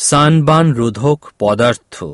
সানবান রোধক পদার্থ।